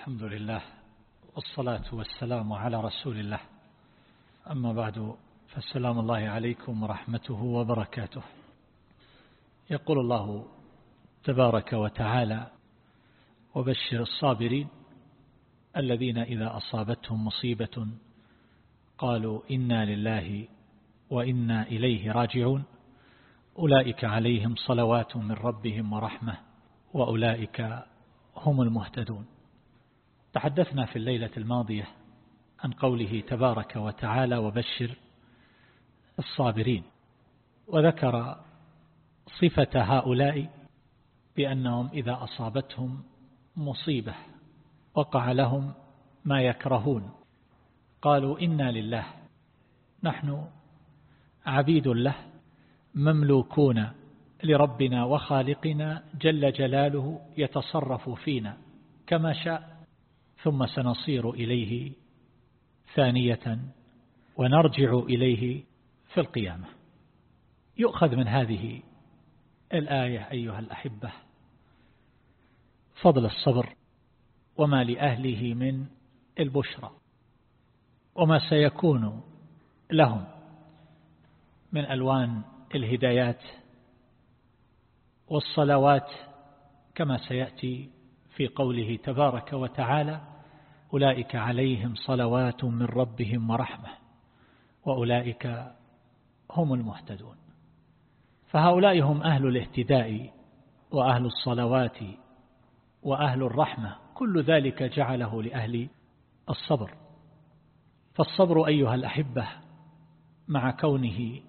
الحمد لله والصلاة والسلام على رسول الله. أما بعد فالسلام الله عليكم ورحمته وبركاته. يقول الله تبارك وتعالى وبشر الصابرين الذين إذا أصابتهم مصيبة قالوا إنا لله وإنا إليه راجعون. أولئك عليهم صلوات من ربهم ورحمة وأولئك هم المهتدون. تحدثنا في الليلة الماضية عن قوله تبارك وتعالى وبشر الصابرين وذكر صفة هؤلاء بأنهم إذا أصابتهم مصيبة وقع لهم ما يكرهون. قالوا إنا لله نحن عبيد له مملوكون لربنا وخالقنا جل جلاله يتصرف فينا كما شاء. ثم سنصير إليه ثانية ونرجع إليه في القيامة. يؤخذ من هذه الآية أيها الأحبة فضل الصبر وما لأهله من البشرى وما سيكون لهم من ألوان الهدايات والصلوات كما سيأتي في قوله تبارك وتعالى أولئك عليهم صلوات من ربهم ورحمة وأولئك هم المهتدون. فهؤلاء هم أهل الاهتداء وأهل الصلوات وأهل الرحمة. كل ذلك جعله لأهل الصبر. فالصبر أيها الأحبة مع كونه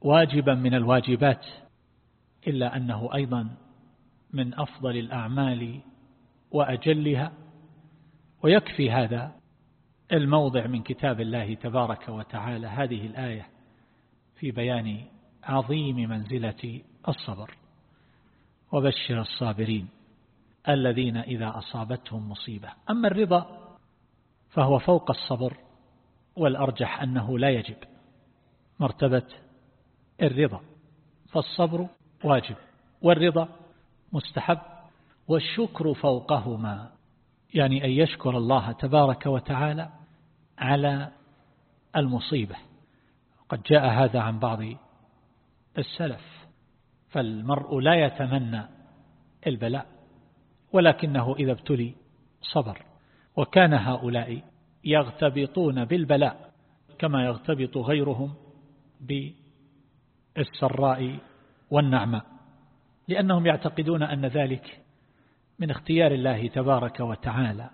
واجبا من الواجبات إلا أنه أيضا من أفضل الأعمال وأجلها ويكفي هذا الموضع من كتاب الله تبارك وتعالى. هذه الآية في بيان عظيم منزلة الصبر. وبشر الصابرين الذين إذا أصابتهم مصيبة. أما الرضا فهو فوق الصبر والأرجح أنه لا يجب. مرتبة الرضا. فالصبر واجب والرضا مستحب. والشكر فوقهما. يعني أن يشكر الله تبارك وتعالى على المصيبة. قد جاء هذا عن بعض السلف. فالمرء لا يتمنى البلاء ولكنه إذا ابتلي صبر. وكان هؤلاء يغتبطون بالبلاء كما يغتبط غيرهم بالسراء والنعماء لأنهم يعتقدون أن ذلك من اختيار الله تبارك وتعالى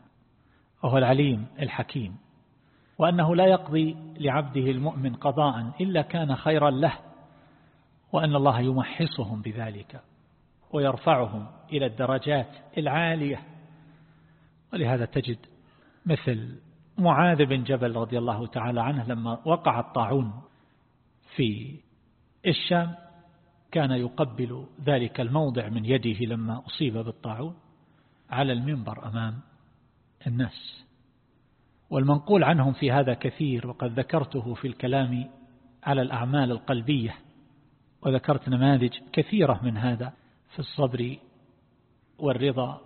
وهو العليم الحكيم وأنه لا يقضي لعبده المؤمن قضاء إلا كان خيرا له وأن الله يمحصهم بذلك ويرفعهم إلى الدرجات العالية. ولهذا تجد مثل معاذ بن جبل رضي الله تعالى عنه لما وقع الطاعون في الشام كان يقبل ذلك الموضع من يده لما أصيب بالطاعون. على المنبر أمام الناس. والمنقول عنهم في هذا كثير وقد ذكرته في الكلام على الأعمال القلبية وذكرت نماذج كثيرة من هذا في الصبر والرضا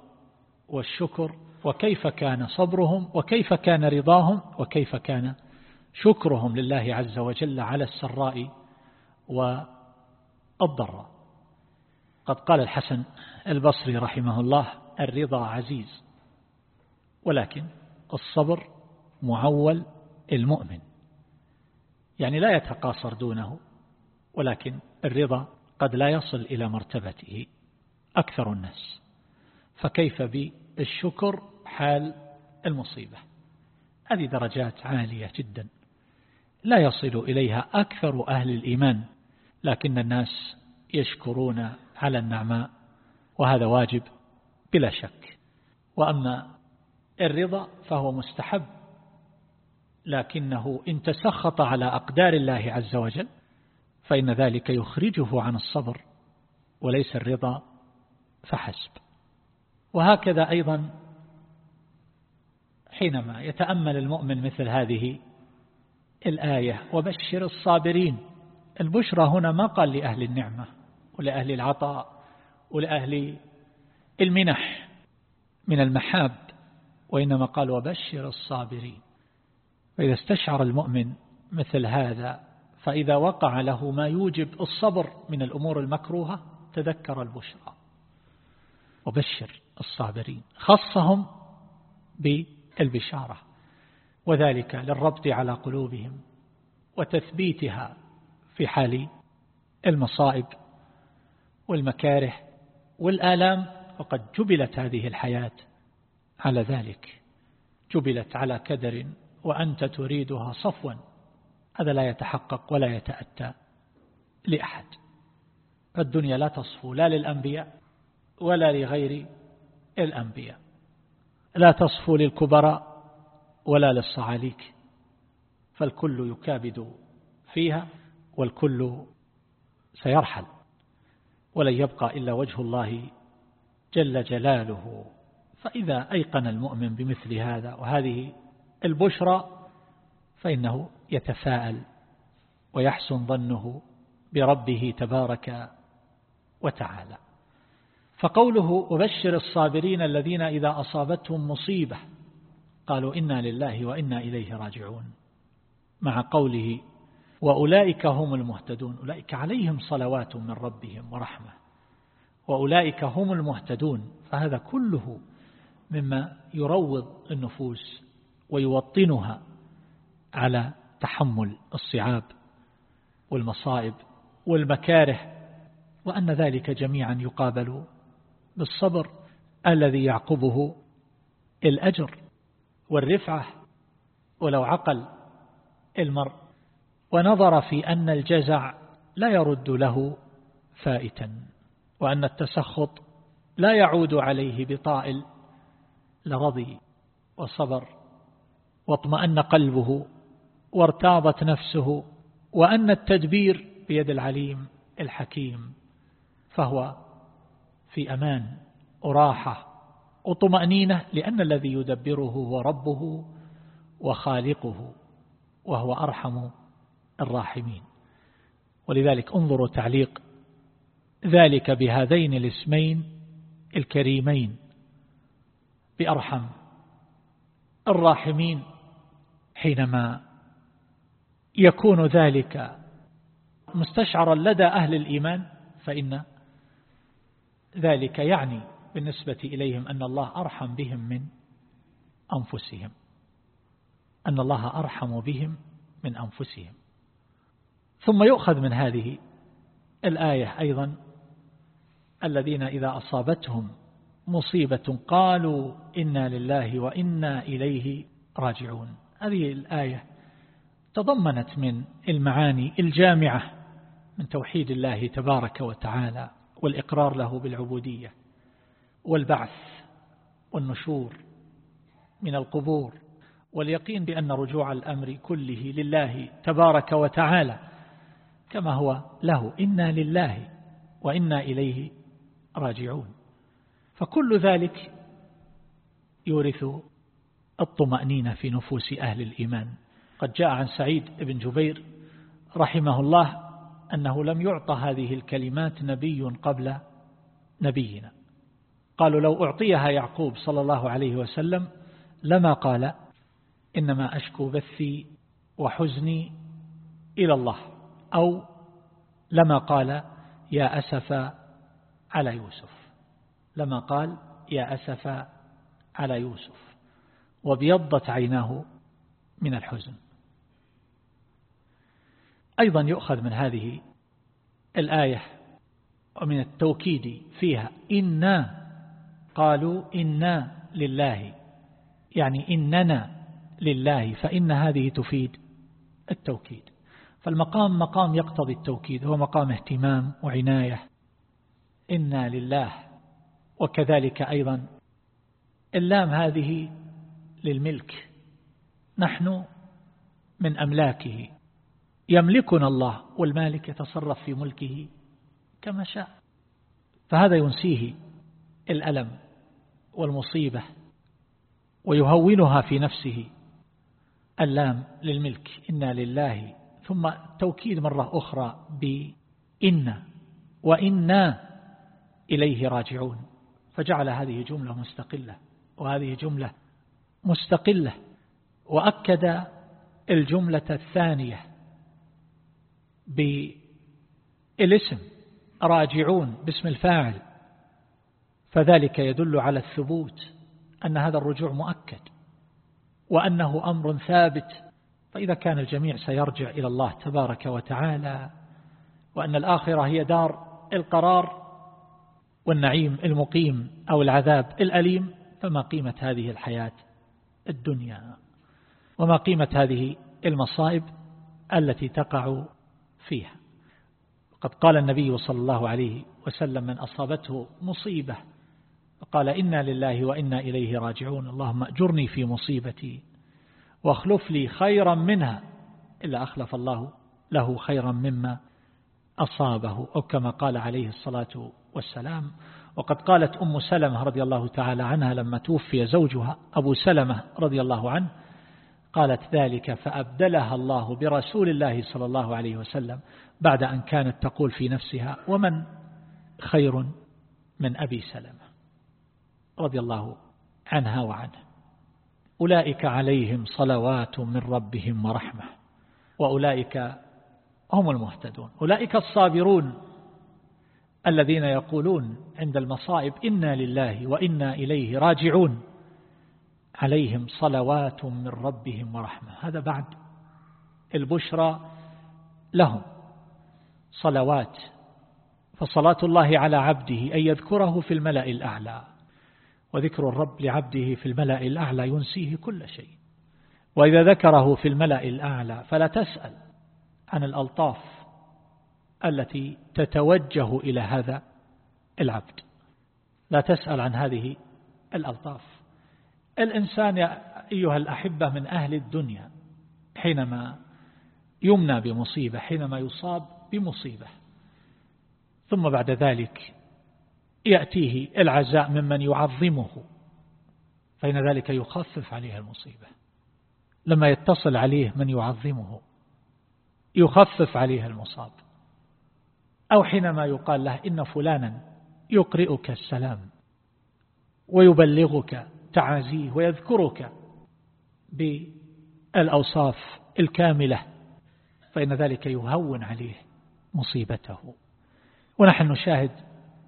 والشكر وكيف كان صبرهم وكيف كان رضاهم وكيف كان شكرهم لله عز وجل على السراء والضراء. قد قال الحسن البصري رحمه الله الرضا عزيز ولكن الصبر معول المؤمن. يعني لا يتقاصر دونه ولكن الرضا قد لا يصل إلى مرتبته أكثر الناس. فكيف بالشكر حال المصيبة؟ هذه درجات عالية جدا. لا يصل إليها أكثر أهل الإيمان لكن الناس يشكرون على النعماء وهذا واجب بلا شك. وأما الرضا فهو مستحب لكنه إن تسخط على أقدار الله عز وجل فإن ذلك يخرجه عن الصبر وليس الرضا فحسب. وهكذا أيضا حينما يتأمل المؤمن مثل هذه الآية وبشر الصابرين. البشرى هنا ما قال لأهل النعمة ولأهل العطاء ولأهل المنح من المحاب وإنما قال وبشر الصابرين. فإذا استشعر المؤمن مثل هذا فإذا وقع له ما يوجب الصبر من الأمور المكروهة تذكر البشرى. وبشر الصابرين. خصهم بالبشارة. وذلك للربط على قلوبهم وتثبيتها في حال المصائب والمكاره والآلام وقد جبلت هذه الحياة على ذلك. جبلت على كدر وأنت تريدها صفوا. هذا لا يتحقق ولا يتأتى لأحد. فالدنيا لا تصفو لا للأنبياء ولا لغير الأنبياء. لا تصفو للكبراء ولا للصعاليك. فالكل يكابد فيها والكل سيرحل. ولن يبقى إلا وجه الله جل جلاله. فإذا أيقن المؤمن بمثل هذا وهذه البشرى فإنه يتفاءل ويحسن ظنه بربه تبارك وتعالى. فقوله وبشر الصابرين الذين إذا أصابتهم مصيبة قالوا إنا لله وإنا إليه راجعون. مع قوله وأولئك هم المهتدون أولئك عليهم صلوات من ربهم ورحمة. وأولئك هم المهتدون فهذا كله مما يروض النفوس ويوطنها على تحمل الصعاب والمصائب والمكاره وأن ذلك جميعا يقابل بالصبر الذي يعقبه الأجر والرفعة ولو عقل المرء. ونظر في أن الجزع لا يرد له فائتا. وأن التسخط لا يعود عليه بطائل لرضي وصبر واطمأن قلبه وارتاضت نفسه وأن التدبير بيد العليم الحكيم فهو في أمان وراحة وطمأنينة لأن الذي يدبره هو ربه وخالقه وهو أرحم الراحمين ولذلك انظروا تعليق ذلك بهذين الاسمين الكريمين. بأرحم الراحمين حينما يكون ذلك مستشعرا لدى أهل الإيمان فإن ذلك يعني بالنسبة إليهم أن الله أرحم بهم من أنفسهم. أن الله أرحم بهم من أنفسهم. ثم يؤخذ من هذه الآية أيضا الذين إذا أصابتهم مصيبة قالوا إنا لله وإنا إليه راجعون. هذه الآية تضمنت من المعاني الجامعة من توحيد الله تبارك وتعالى والإقرار له بالعبودية والبعث والنشور من القبور واليقين بأن رجوع الأمر كله لله تبارك وتعالى كما هو له. إنا لله وإنا إليه راجعون. فكل ذلك يورث الطمأنينة في نفوس أهل الإيمان. قد جاء عن سعيد بن جبير رحمه الله أنه لم يعطى هذه الكلمات نبي قبل نبينا. قالوا لو أعطيها يعقوب صلى الله عليه وسلم لما قال إنما أشكو بثي وحزني إلى الله أو لما قال يا أسف على يوسف. لما قال يا أسف على يوسف وبيضت عيناه من الحزن. أيضا يؤخذ من هذه الآية ومن التوكيد فيها إنا قالوا إنا لله يعني إننا لله فإن هذه تفيد التوكيد. فالمقام مقام يقتضي التوكيد هو مقام اهتمام وعناية إنا لله وكذلك أيضا. اللام هذه للملك. نحن من أملاكه. يملكنا الله والمالك يتصرف في ملكه كما شاء. فهذا ينسيه الألم والمصيبة ويهونها في نفسه. اللام للملك إنا لله. ثم توكيد مرة أخرى بإن وإنا إليه راجعون. فجعل هذه جملة مستقلة وهذه جملة مستقلة وأكد الجملة الثانية بالاسم راجعون باسم الفاعل. فذلك يدل على الثبوت أن هذا الرجوع مؤكد وأنه أمر ثابت. فإذا كان الجميع سيرجع إلى الله تبارك وتعالى وأن الآخرة هي دار القرار والنعيم المقيم أو العذاب الأليم فما قيمة هذه الحياة الدنيا؟ وما قيمة هذه المصائب التي تقع فيها؟ قد قال النبي صلى الله عليه وسلم من أصابته مصيبة قال إنا لله وإنا إليه راجعون اللهم أجرني في مصيبتي واخلف لي خيرا منها. إلا أخلف الله له خيرا مما أصابه أو كما قال عليه الصلاة والسلام. وقد قالت أم سلمة رضي الله تعالى عنها لما توفي زوجها أبو سلمة رضي الله عنه قالت ذلك فأبدلها الله برسول الله صلى الله عليه وسلم بعد أن كانت تقول في نفسها ومن خير من أبي سلمة؟ رضي الله عنها وعنه. أولئك عليهم صلوات من ربهم ورحمة وأولئك هم المهتدون. أولئك الصابرون الذين يقولون عند المصائب إنا لله وإنا إليه راجعون. عليهم صلوات من ربهم ورحمة. هذا بعد البشرى لهم صلوات. فصلاة الله على عبده أن يذكره في الملأ الأعلى. وذكر الرب لعبده في الملأ الأعلى ينسيه كل شيء. وإذا ذكره في الملأ الأعلى فلا تسأل عن الألطاف. التي تتوجه إلى هذا العبد. لا تسأل عن هذه الألطاف. الإنسان يا أيها الأحبة من أهل الدنيا حينما يمنى بمصيبة حينما يصاب بمصيبة ثم بعد ذلك يأتيه العزاء ممن يعظمه فإن ذلك يخفف عليه المصيبة. لما يتصل عليه من يعظمه يخفف عليه المصاب. أو حينما يقال له إن فلانا يقرئك السلام ويبلغك تعازيه ويذكرك بالأوصاف الكاملة فإن ذلك يهون عليه مصيبته. ونحن نشاهد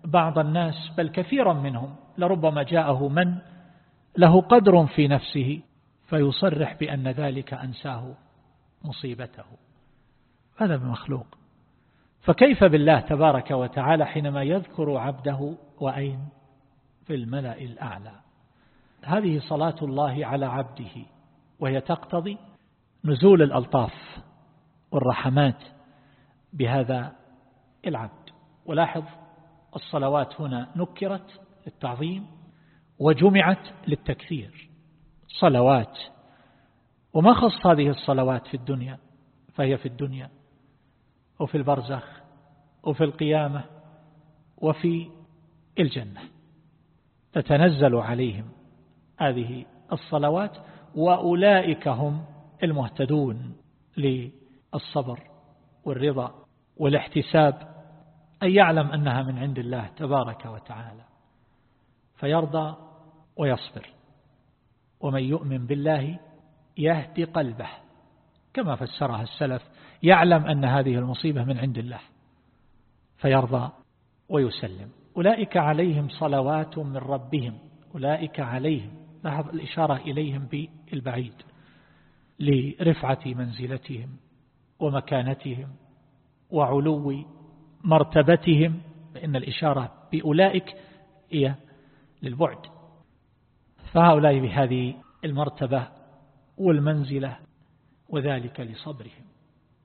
بعض الناس بل كثيرا منهم لربما جاءه من له قدر في نفسه فيصرح بأن ذلك أنساه مصيبته. هذا بمخلوق. فكيف بالله تبارك وتعالى حينما يذكر عبده وأين؟ في الملأ الأعلى. هذه صلاة الله على عبده وهي تقتضي نزول الألطاف والرحمات بهذا العبد. ولاحظ الصلوات هنا نكرت للتعظيم وجمعت للتكثير صلوات. وما خص هذه الصلوات في الدنيا؟ فهي في الدنيا. وفي البرزخ وفي القيامة وفي الجنة. تتنزل عليهم هذه الصلوات وأولئك هم المهتدون للصبر والرضا والاحتساب. أن يعلم أنها من عند الله تبارك وتعالى فيرضى ويصبر. ومن يؤمن بالله يهدي قلبه كما فسرها السلف يعلم أن هذه المصيبة من عند الله فيرضى ويسلم. أولئك عليهم صلوات من ربهم أولئك عليهم لاحظ الإشارة إليهم بالبعيد لرفعة منزلتهم ومكانتهم وعلو مرتبتهم فإن الإشارة بأولئك هي للبعد. فهؤلاء بهذه المرتبة والمنزلة وذلك لصبرهم.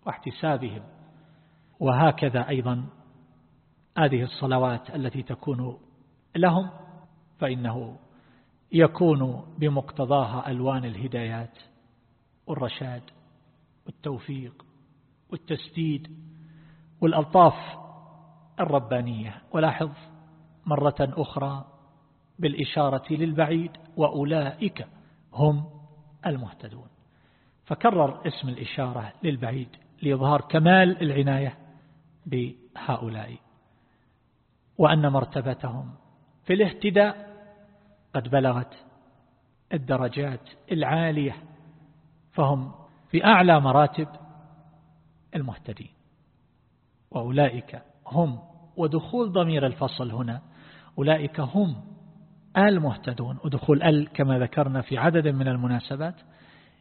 واحتسابهم. وهكذا أيضا هذه الصلوات التي تكون لهم فإنه يكون بمقتضاها ألوان الهدايات والرشاد والتوفيق والتسديد والألطاف الربانية. ولاحظ مرة أخرى بالإشارة للبعيد وأولئك هم المهتدون. فكرر اسم الإشارة للبعيد. لإظهار كمال العناية بهؤلاء وأن مرتبتهم في الاهتداء قد بلغت الدرجات العالية فهم في أعلى مراتب المهتدين وأولئك هم ودخول ضمير الفصل هنا أولئك هم المهتدون ودخول ال كما ذكرنا في عدد من المناسبات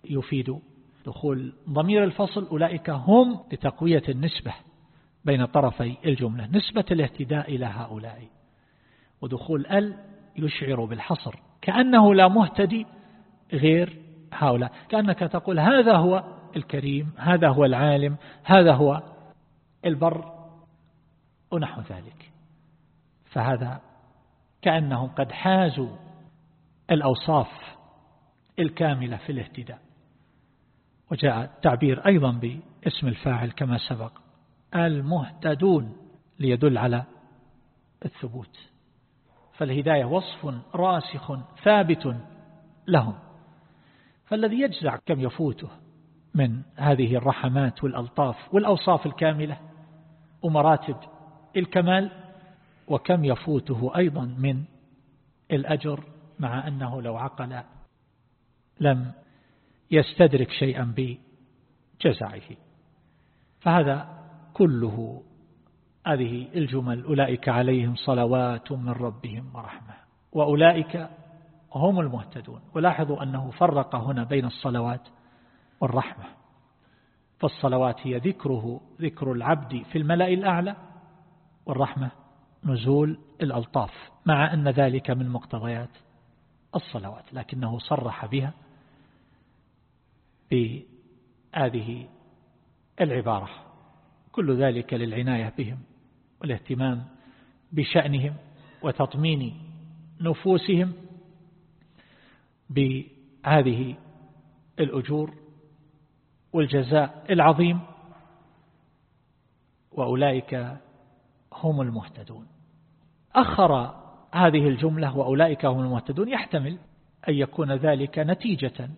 يفيد دخول ضمير الفصل أولئك هم لتقوية النسبة بين طرفي الجملة نسبة الاهتداء إلى هؤلاء. ودخول ال يشعر بالحصر كأنه لا مهتدي غير هؤلاء. كأنك تقول هذا هو الكريم هذا هو العالم هذا هو البر ونحو ذلك. فهذا كأنهم قد حازوا الأوصاف الكاملة في الاهتداء. وجاء التعبير أيضا باسم الفاعل كما سبق. المهتدون ليدل على الثبوت. فالهداية وصف راسخ ثابت لهم. فالذي يجزع كم يفوته من هذه الرحمات والألطاف والأوصاف الكاملة ومراتب الكمال وكم يفوته أيضا من الأجر مع أنه لو عقل لم يستدرك شيئا بجزعه. فهذا كله هذه الجمل. أولئك عليهم صلوات من ربهم ورحمة. وأولئك هم المهتدون. ولاحظوا أنه فرق هنا بين الصلوات والرحمة. فالصلوات هي ذكره ذكر العبد في الملأ الأعلى والرحمة نزول الألطاف مع أن ذلك من مقتضيات الصلوات. لكنه صرح بها بهذه العبارة. كل ذلك للعناية بهم والاهتمام بشأنهم وتطمين نفوسهم بهذه الأجور والجزاء العظيم. وأولئك هم المهتدون. أخر هذه الجملة وأولئك هم المهتدون يحتمل أن يكون ذلك نتيجة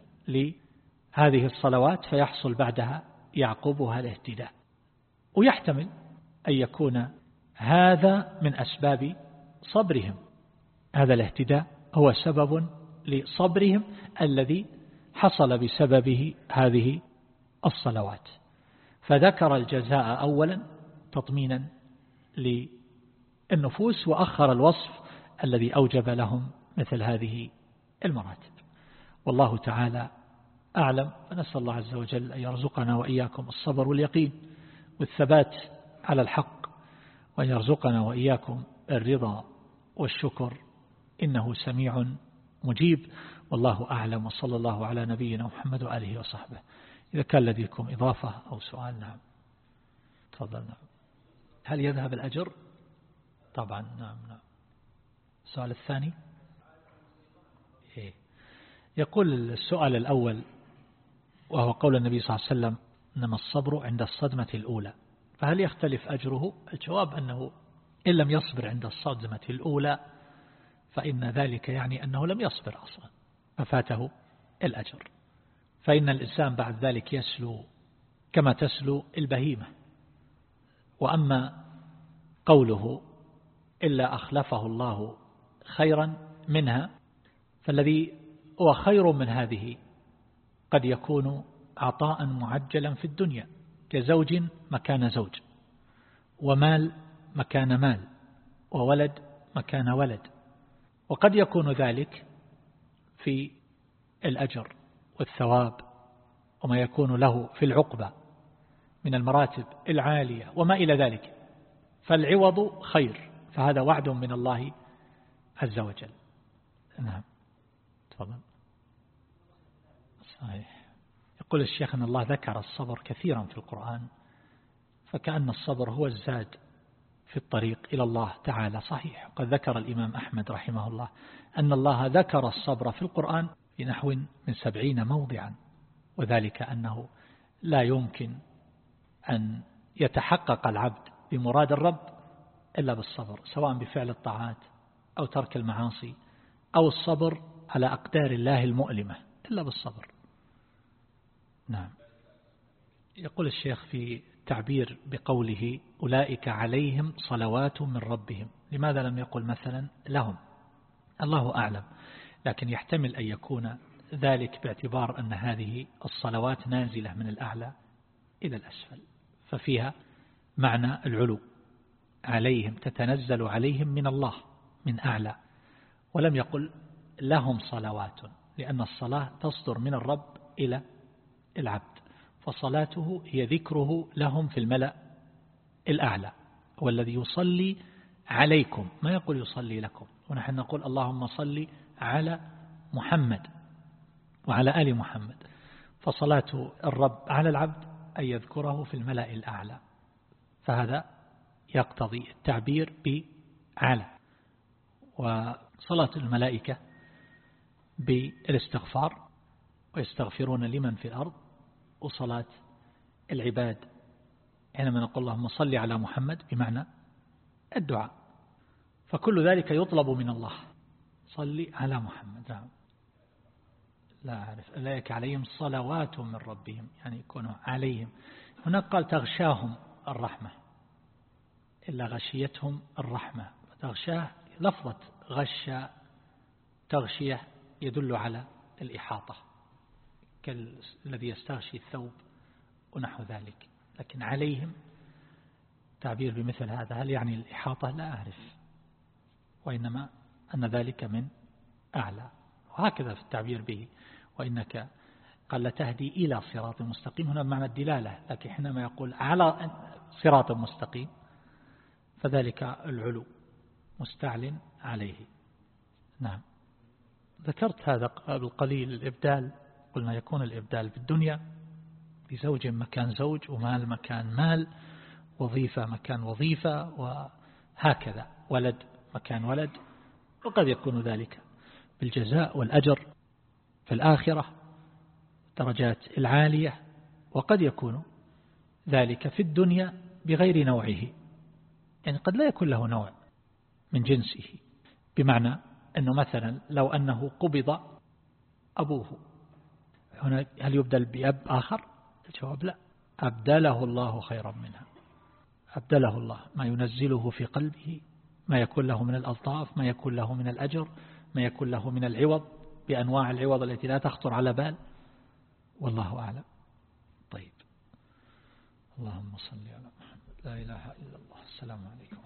لهذه الصلوات فيحصل بعدها يعقبها الاهتداء. ويحتمل أن يكون هذا من أسباب صبرهم. هذا الاهتداء هو سبب لصبرهم الذي حصل بسببه هذه الصلوات. فذكر الجزاء أولا تطمينا للنفوس وأخر الوصف الذي أوجب لهم مثل هذه المراتب. والله تعالى أعلم. فنسأل الله عز وجل أن يرزقنا وإياكم الصبر واليقين والثبات على الحق وأن يرزقنا وإياكم الرضا والشكر. إنه سميع مجيب. والله أعلم. وصلى الله على نبينا محمد وآله وصحبه. إذا كان لديكم إضافة أو سؤال نعم. تفضل نعم. هل يذهب الأجر؟ طبعا نعم نعم. السؤال الثاني؟ إيه. يقول السؤال الأول وهو قول النبي صلى الله عليه وسلم إنما الصبر عند الصدمة الأولى. فهل يختلف أجره؟ الجواب أنه إن لم يصبر عند الصدمة الأولى فإن ذلك يعني أنه لم يصبر أصلا ففاته الأجر. فإن الإنسان بعد ذلك يسلو كما تسلو البهيمة. وأما قوله إلا أخلفه الله خيرا منها فالذي هو خير من هذه قد يكون عطاء معجلا في الدنيا كزوج مكان زوج ومال مكان مال وولد مكان ولد. وقد يكون ذلك في الأجر والثواب وما يكون له في العقبة من المراتب العالية وما إلى ذلك. فالعوض خير فهذا وعد من الله عز وجل. نعم. تفضل. صحيح. يقول الشيخ أن الله ذكر الصبر كثيرا في القرآن فكأن الصبر هو الزاد في الطريق إلى الله تعالى. صحيح. قد ذكر الإمام أحمد رحمه الله أن الله ذكر الصبر في القرآن في نحو من سبعين موضعا وذلك أنه لا يمكن أن يتحقق العبد بمراد الرب إلا بالصبر سواء بفعل الطاعات أو ترك المعاصي أو الصبر على أقدار الله المؤلمة إلا بالصبر. نعم. يقول الشيخ في تعبير بقوله أولئك عليهم صلوات من ربهم. لماذا لم يقل مثلا لهم؟ الله أعلم. لكن يحتمل أن يكون ذلك باعتبار أن هذه الصلوات نازلة من الأعلى إلى الأسفل ففيها معنى العلو. عليهم تتنزل عليهم من الله من أعلى. ولم يقل لهم صلوات لأن الصلاة تصدر من الرب إلى العبد فصلاته هي ذكره لهم في الملأ الأعلى هو الذي يصلي عليكم ما يقول يصلي لكم ونحن نقول اللهم صل على محمد وعلى آل محمد فصلاة الرب على العبد أن يذكره في الملأ الأعلى فهذا يقتضي التعبير بعلى وصلاة الملائكة بالإستغفار ويستغفرون لمن في الأرض وصلاة العباد. حينما نقول اللهم صل على محمد بمعنى الدعاء. فكل ذلك يطلب من الله. صل على محمد. نعم. لا أعرف أولئك عليهم صلوات من ربهم يعني يكونوا عليهم. هناك قال تغشاهم الرحمة. إلا غشيتهم الرحمة. تغشاه لفظة غشى تغشية يدل على الإحاطة. كالذي يستغشي الثوب ونحو ذلك. لكن عليهم تعبير بمثل هذا. هل يعني الإحاطة؟ لا أعرف. وإنما أن ذلك من أعلى. وهكذا في التعبير به. وإنك قال تهدي إلى صراط مستقيم. هنا بمعنى الدلالة. لكن حينما يقول على صراط مستقيم فذلك العلو. مستعل عليه. نعم. ذكرت هذا قبل قليل الإبدال. قلنا يكون الإبدال بالدنيا بزوج مكان زوج ومال مكان مال وظيفة مكان وظيفة وهكذا. ولد مكان ولد وقد يكون ذلك بالجزاء والأجر في الآخرة درجات العالية وقد يكون ذلك في الدنيا بغير نوعه. يعني قد لا يكون له نوع من جنسه. بمعنى أنه مثلا لو أنه قبض أبوه هنا هل يبدل بأب آخر؟ الجواب لا. أبدله الله خيرا منها. أبدله الله. ما ينزله في قلبه ما يكون له من الألطاف ما يكون له من الأجر ما يكون له من العوض بأنواع العوض التي لا تخطر على بال. والله أعلم. طيب. اللهم صل على محمد. لا إله إلا الله. السلام عليكم.